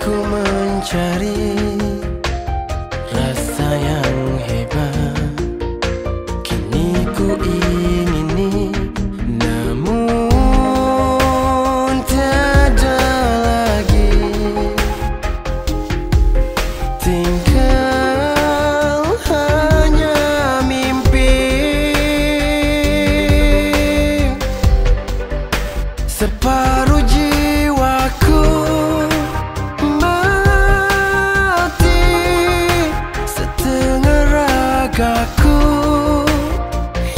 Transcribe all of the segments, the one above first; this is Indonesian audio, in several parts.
ku mencari Rasa yang hebat. Kini ku ingini Namun tiada lagi. Tinggal hanya mimpi. Separuh ragaku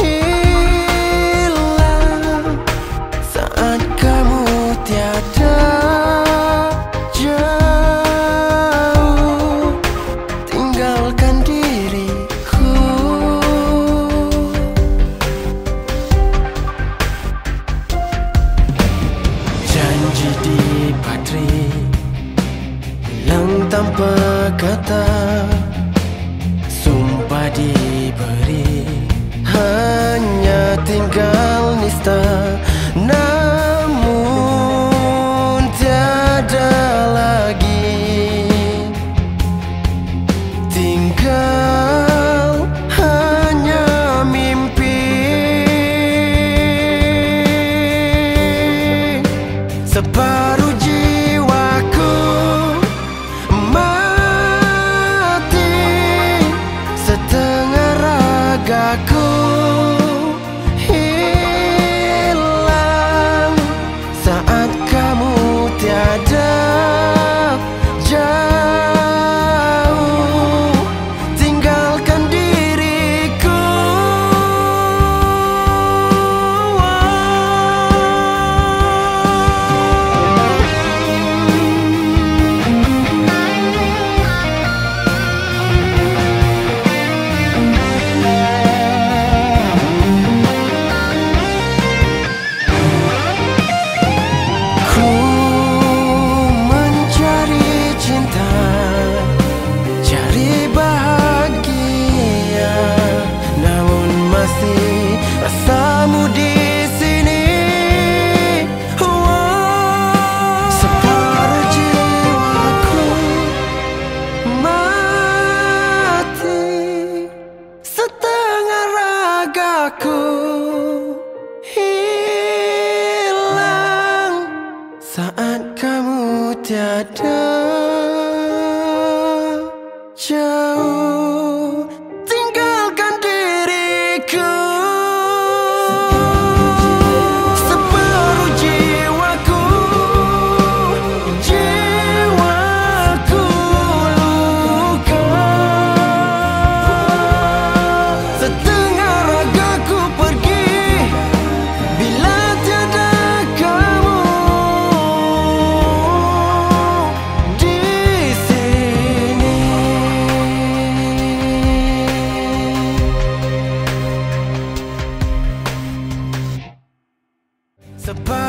hilang Saat kamu tiada jauh. Tinggalkan diriku. Janji di patri Hilang tanpa kata Hanya tinggal hilang saat kamu tiada the bird.